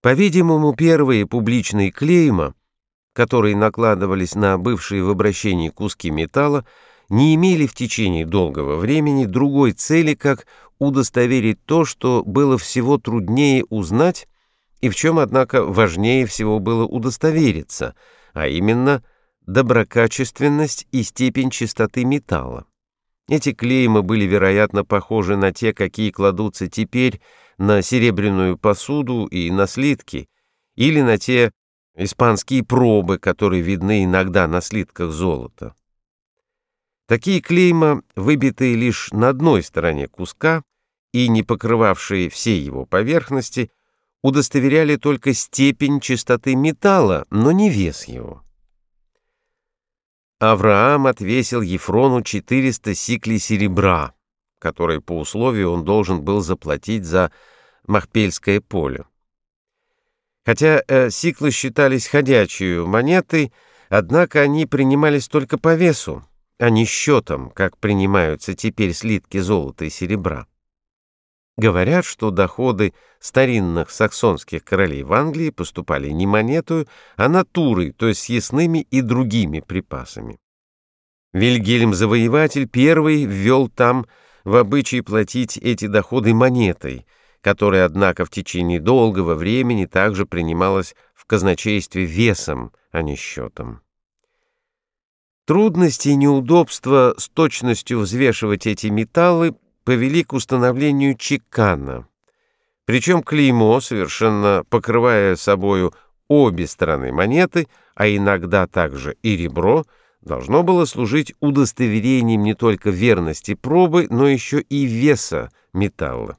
По-видимому, первые публичные клейма, которые накладывались на бывшие в обращении куски металла, не имели в течение долгого времени другой цели, как удостоверить то, что было всего труднее узнать и в чем, однако, важнее всего было удостовериться, а именно доброкачественность и степень чистоты металла. Эти клеймы были, вероятно, похожи на те, какие кладутся теперь на серебряную посуду и на слитки, или на те испанские пробы, которые видны иногда на слитках золота. Такие клейма, выбитые лишь на одной стороне куска и не покрывавшие всей его поверхности, удостоверяли только степень чистоты металла, но не вес его. Авраам отвесил Ефрону 400 сиклей серебра, которые по условию он должен был заплатить за Махпельское поле. Хотя э, сиклы считались ходячей монетой, однако они принимались только по весу, а не счетом, как принимаются теперь слитки золота и серебра. Говорят, что доходы старинных саксонских королей в Англии поступали не монетою, а натурой, то есть съестными и другими припасами. Вильгельм Завоеватель первый ввел там в обычай платить эти доходы монетой, которая, однако, в течение долгого времени также принималась в казначействе весом, а не счетом. Трудности и неудобства с точностью взвешивать эти металлы повели к установлению чекана. Причем клеймо, совершенно покрывая собою обе стороны монеты, а иногда также и ребро, должно было служить удостоверением не только верности пробы, но еще и веса металла.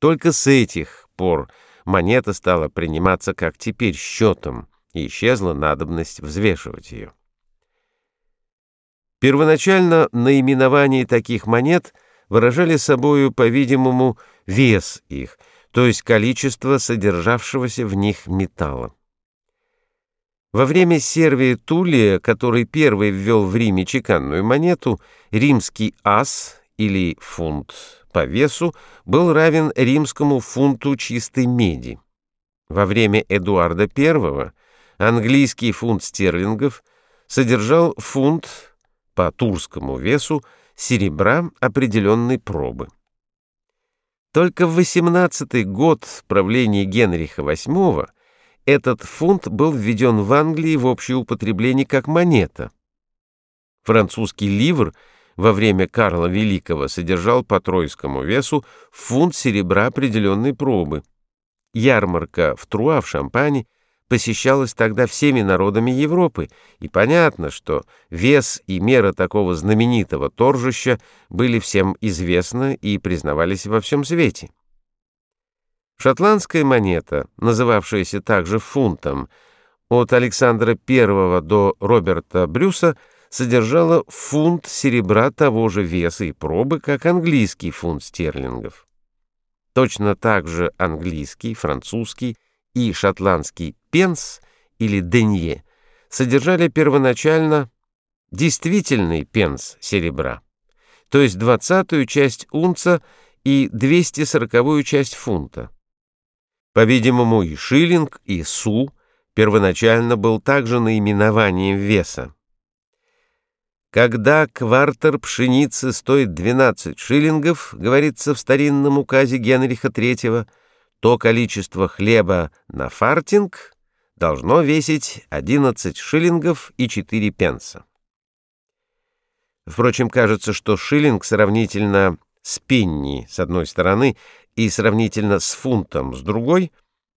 Только с этих пор монета стала приниматься как теперь счетом, и исчезла надобность взвешивать ее. Первоначально наименование таких монет – выражали собою, по-видимому, вес их, то есть количество содержавшегося в них металла. Во время Сервия Тулия, который первый ввел в Риме чеканную монету, римский ас или фунт по весу был равен римскому фунту чистой меди. Во время Эдуарда I английский фунт стерлингов содержал фунт по турскому весу серебра определенной пробы. Только в 18-й год правления Генриха VIII этот фунт был введен в Англии в общее употребление как монета. Французский ливр во время Карла Великого содержал по тройскому весу фунт серебра определенной пробы. Ярмарка в Труа в Шампане посещалась тогда всеми народами Европы, и понятно, что вес и мера такого знаменитого торжища были всем известны и признавались во всем свете. Шотландская монета, называвшаяся также фунтом, от Александра I до Роберта Брюса содержала фунт серебра того же веса и пробы, как английский фунт стерлингов. Точно так же английский, французский и шотландский пенс или денье содержали первоначально действительный пенс серебра, то есть двадцатую часть унца и 240-ю часть фунта. По-видимому, и шиллинг, и су первоначально был также наименованием веса. Когда квартер пшеницы стоит 12 шиллингов, говорится в старинном указе Генриха III, то количество хлеба на фартинг должно весить 11 шиллингов и 4 пенса. Впрочем, кажется, что шиллинг сравнительно с пенни с одной стороны и сравнительно с фунтом с другой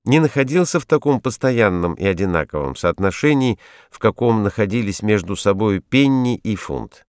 не находился в таком постоянном и одинаковом соотношении, в каком находились между собой пенни и фунт.